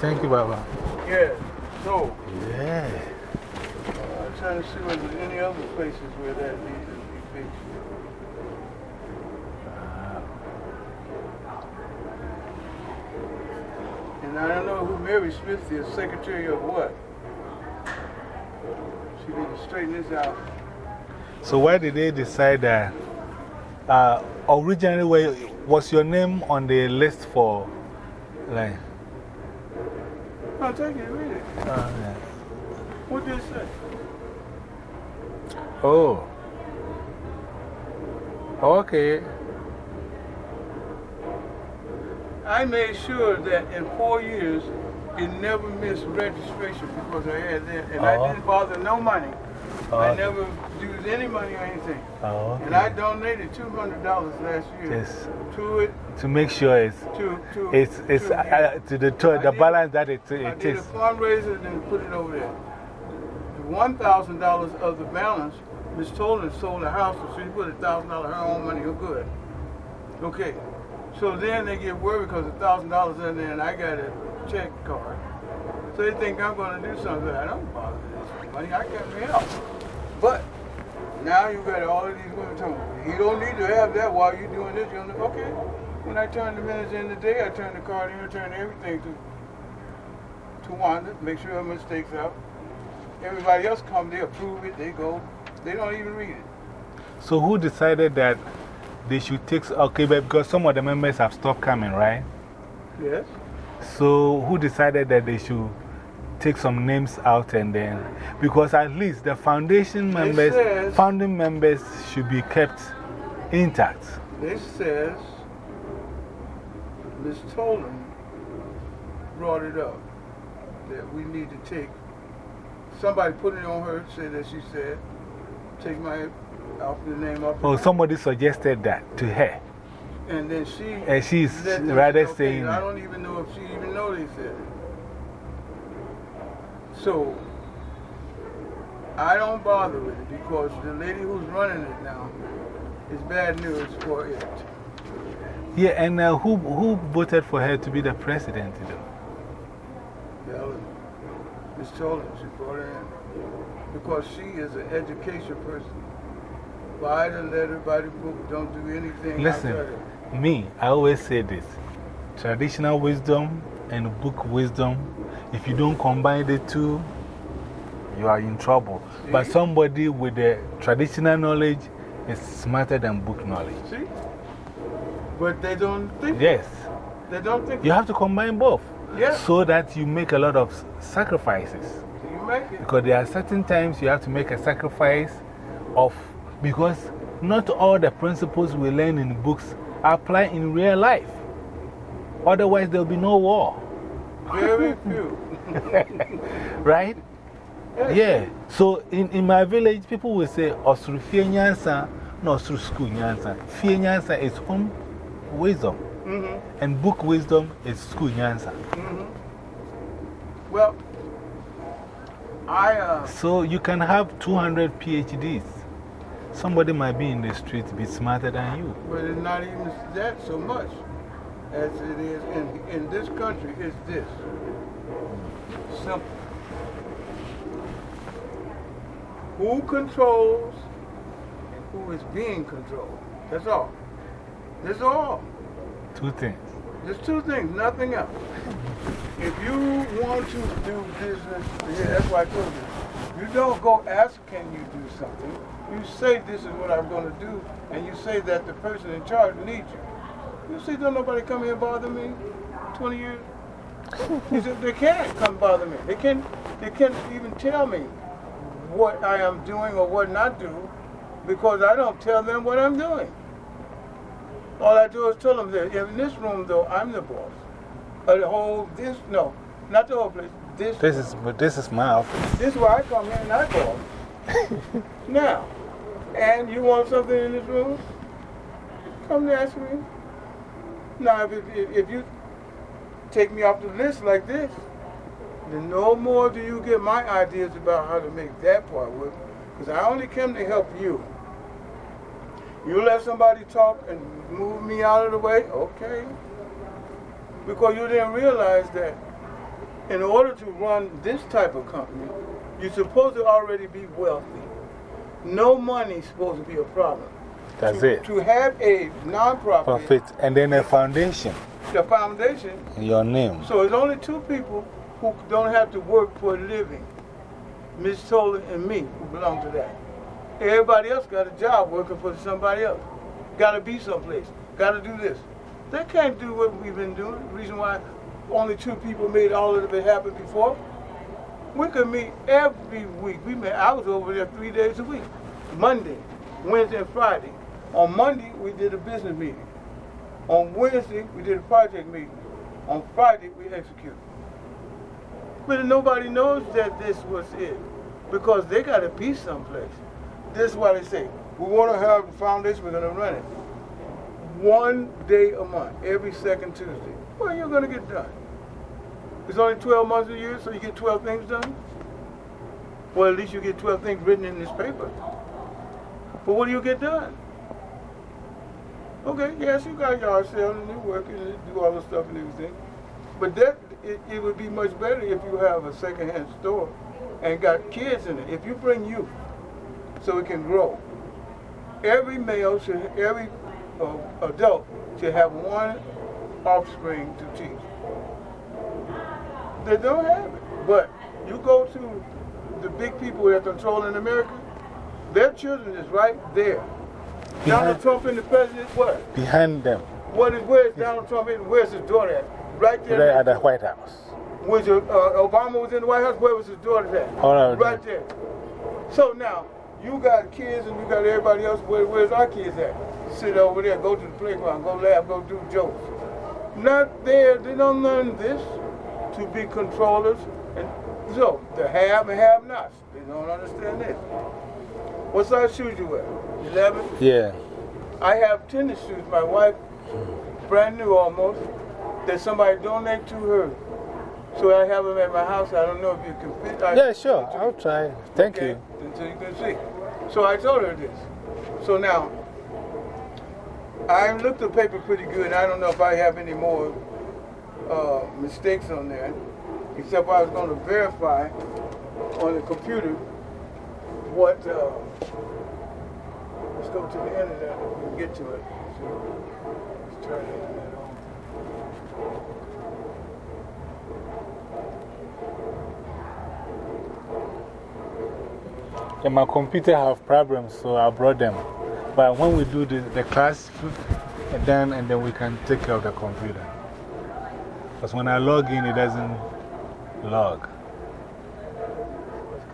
Thank you, Baba. Yeah, so. Yeah. I'm trying to see whether there's any other places where that needs to be fixed. And I don't know who Mary Smith is, secretary of what? She need to straighten this out. So, why did they decide that? Uh, originally, was your name on the list for like? I'll take it, read it. Uh, yeah. What did it say? Oh. Okay. I made sure that in four years, it never missed registration because I had that. And I Oh. didn't bother no money. I never used any money or anything. Oh, okay. And I donated $200 last year Yes. to it, To make sure it's, to, to, it's, it's to, uh, to the, to the did- balance that it, I it did a fundraiser and put it over there. The $1,000 of the balance, Miss Tolan sold the house, so she put $1,000 her own money, you're good. Okay. So then they get worried because $1,000 in there and I got a check card. So they think I'm going to do something. I don't bother with this money. I can't help. But now you got all of these women telling me, you don't need to have that while you're doing this. You're okay. When I turn the minutes in the day, I turn the card in, I turn everything to to Wanda, make sure her mistakes out. Everybody else come, they approve it, they go. They don't even read it. So, who decided that they should take, okay, but because some of the members have stopped coming, right? Yes? So, who decided that they should take some names out and then, because at least the foundation members, says- founding members should be kept intact. This says Ms. Tolan brought it up that we need to take, somebody put it on her, said that she said, take my the name off Oh, somebody suggested that to her. And then she. And she's rather saying I don't even know if she even know they said it. So, I don't bother with it because the lady who's running it now is bad news for it. Yeah, and uh, who, who voted for her to be the president, though? Helen, Miss Tolan, she brought her in. Because she is an education person. Buy the letter, buy the book, don't do anything Listen, outside of it. me, I always say this traditional wisdom and book wisdom, if you don't combine the two, you are in trouble. But somebody with the traditional knowledge is smarter than book knowledge. See? But they don't think. Yes. They don't think. You have to combine both. Yeah. So that you make a lot of sacrifices. You make it. Because there are certain times you have to make a sacrifice of, because not all the principles we learn in books apply in real life. Otherwise, there will be no war. Very few. Right? Yeah. So in, in my village, people will say, Osru fie nyansa, no Osru school nyansa. Fie nyansa is home wisdom, -hmm. and book wisdom is school nyansa. -hmm. Well, I, uh, So you can have 200 PhDs. Somebody might be in the street, be smarter than you. but it's not even that so much as it is in, in this country, it's this. Simple. Who controls and who is being controlled. That's all. That's all. Two things. There's two things, nothing else. If you want to do business, yeah, that's why I told you. You don't go ask, can you do something? You say, this is what I'm going to do, and you say that the person in charge needs you. You see, don't nobody come here and bother me 20 years? He said, they can't come bother me. They can't, they can't even tell me what I am doing or what not do because I don't tell them what I'm doing. All I do is tell them that in this room, though, I'm the boss. Of the whole, this, no, not the whole place. This, This is, but this is my office. this is where I come here and I boss. now, and you want something in this room? Come and ask me. Now, if, if, if you take me off the list like this, then no more do you get my ideas about how to make that part work. Because I only came to help you. You let somebody talk and move me out of the way? Okay. Because you didn't realize that in order to run this type of company, you're supposed to already be wealthy. No money's supposed to be a problem. That's to, it. To have a nonprofit, Profit. And then a foundation. the foundation, Your name. so it's only two people who don't have to work for a living Miss Tolan and me, who belong to that. Everybody else got a job working for somebody else. Got to be someplace. Got to do this. They can't do what we've been doing. The reason why only two people made all of it happen before. We could meet every week. We met, I was over there three days a week Monday, Wednesday, and Friday. On Monday, we did a business meeting. On Wednesday, we did a project meeting. On Friday, we executed. But nobody knows that this was it because they got to be someplace. This is why they say, we want to have the foundation, we're going to run it. One day a month, every second Tuesday. Well, you're going to get done. It's only 12 months a year, so you get 12 things done? Well, at least you get 12 things written in this paper. But what do you get done? Okay, yes, you got yard sale and you work and you do all the stuff and everything. But that, it, it would be much better if you have a secondhand store and got kids in it. If you bring youth so it can grow, every male should, every uh, adult should have one offspring to teach. They don't have it. But you go to the big people that control in America, their children is right there. Donald Trump and the president, what? Behind them. What is, where's Donald Trump and where's his daughter at? Right there. Right at the White House. Was your, uh, Obama was in the White House, where was his daughter at? All right. Right there. So now, you got kids and you got everybody else, where, where's our kids at? Sit over there, go to the playground, go laugh, go do jokes. Not there, they don't learn this to be controllers. And so, the have and have nots, they don't understand this. What size shoes you wear? 11? Yeah. I have tennis shoes, my wife, brand new almost, that somebody donated to her. So I have them at my house. I don't know if you can fit. I, Yeah, sure. I'll try. Thank okay, you. Until you can see. So I told her this. So now, I looked the paper pretty good. I don't know if I have any more uh, mistakes on there, except I was going to verify on the computer what. Uh, let's go to the internet. We can get to it. Let's turn the internet on. Yeah, my computer have problems, so I brought them. But when we do the, the class, and then, and then we can take care of the computer. Because when I log in, it doesn't log.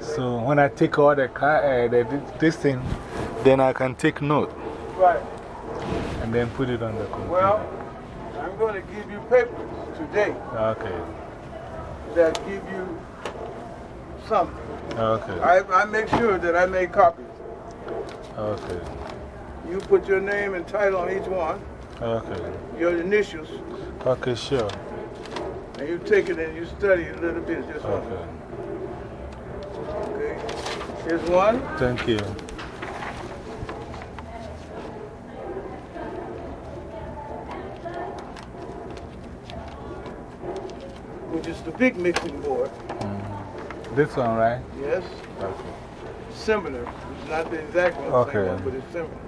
So when I take all the, uh, the this thing, then I can take note Right. and then put it on the computer. Well, I'm going to give you papers today okay. that give you something. Okay. I, I make sure that I make copies. Okay. You put your name and title on each one, Okay. your initials, Okay, sure. and you take it and you study it a little bit. Just. Okay. Here's one. Thank you. which is the big mixing board. Mm-hmm. This one, right? Yes. Okay. Similar. It's not the exact one, Okay. one, but it's similar.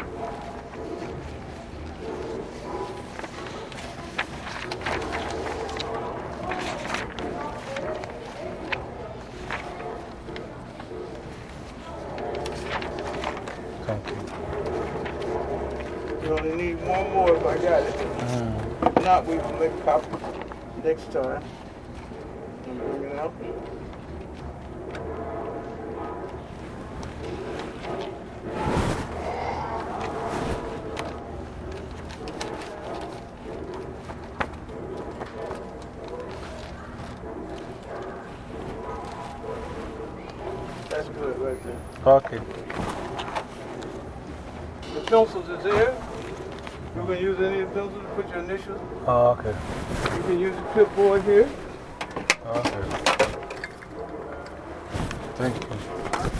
only need one more if I got it. Mm. If not, we can make copies next time. And bring it out. That's good right there. Okay. The pencils is there. You can use any of pencils to put your initials. Oh, okay. You can use the clipboard here. Oh, okay. Thank you.